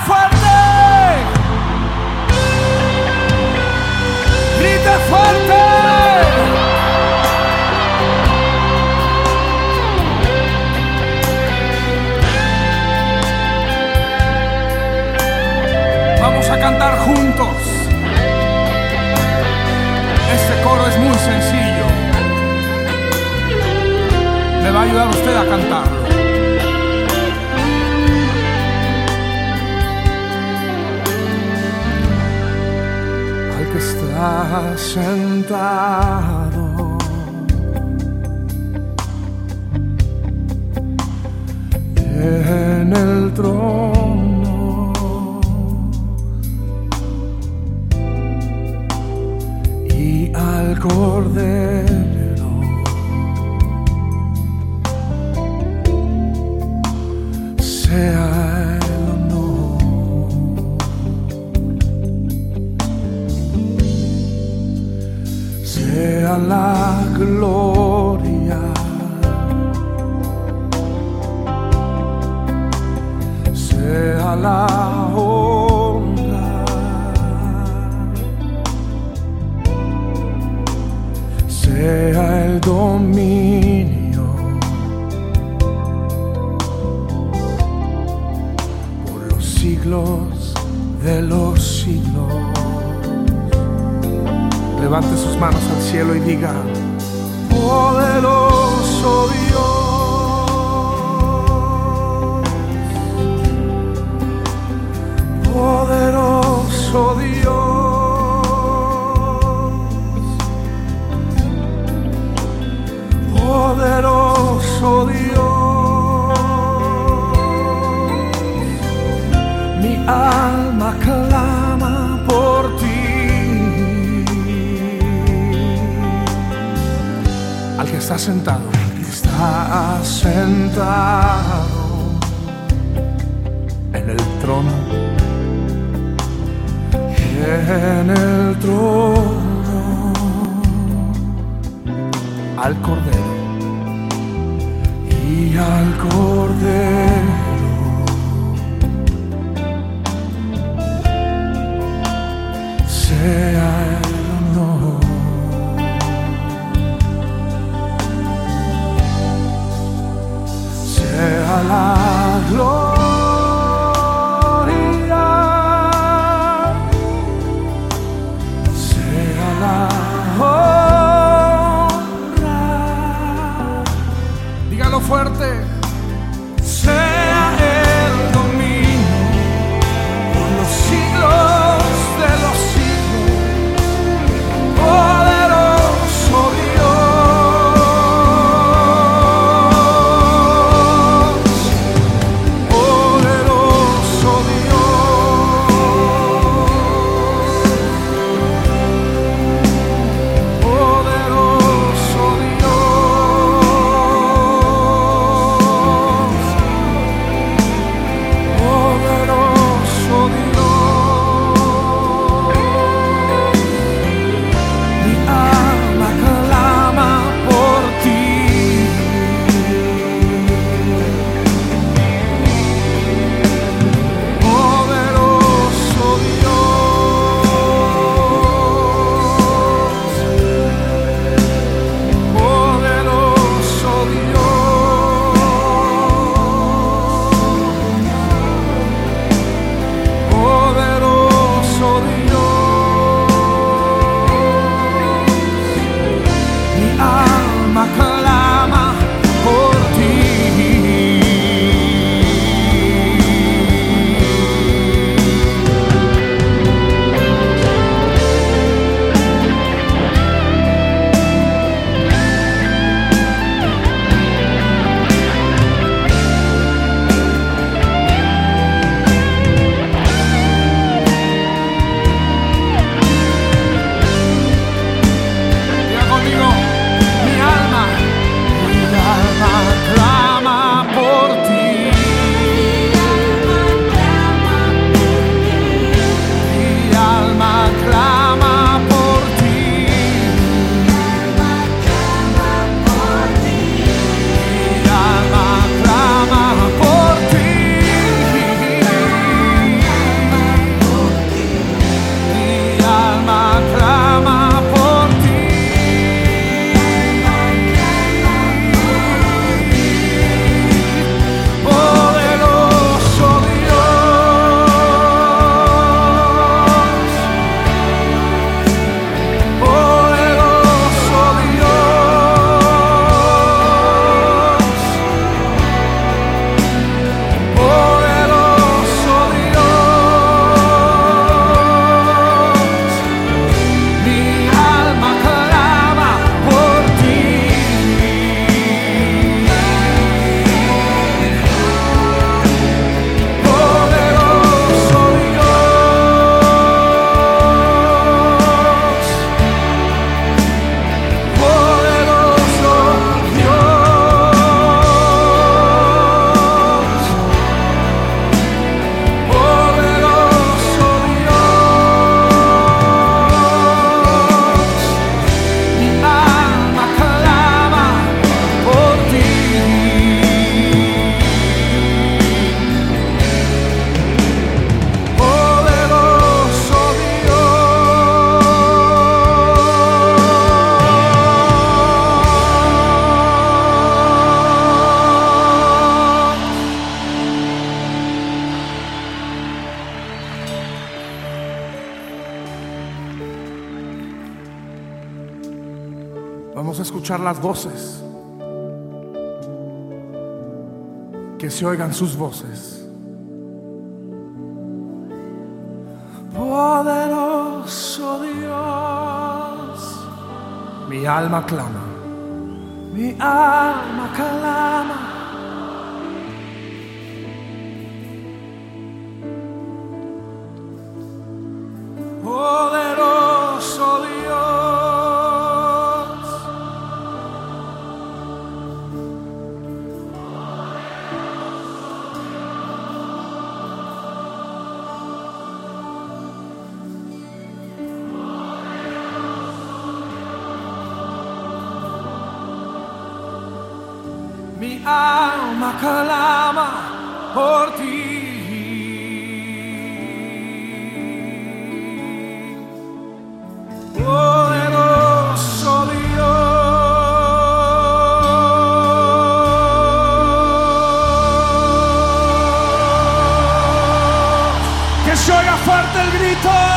fuerte. Grite fuerte. Sentado en el trono. Y al cordero. Sea sea la gloria. Sea la honra. Sea el dominio. Por los siglos de los siglos. Levante sus manos al cielo y diga, poderoso Dios, poderoso Dios. poderoso Dios. Mi alma clama está sentado, está sentado en el trono, en el trono. Al cordero escuchar las voces. Que se oigan sus voces. Poderoso Dios, mi alma clama, mi alma clama. Mi alma clama por ti. Poderoso Dios. Que se oiga fuerte el grito.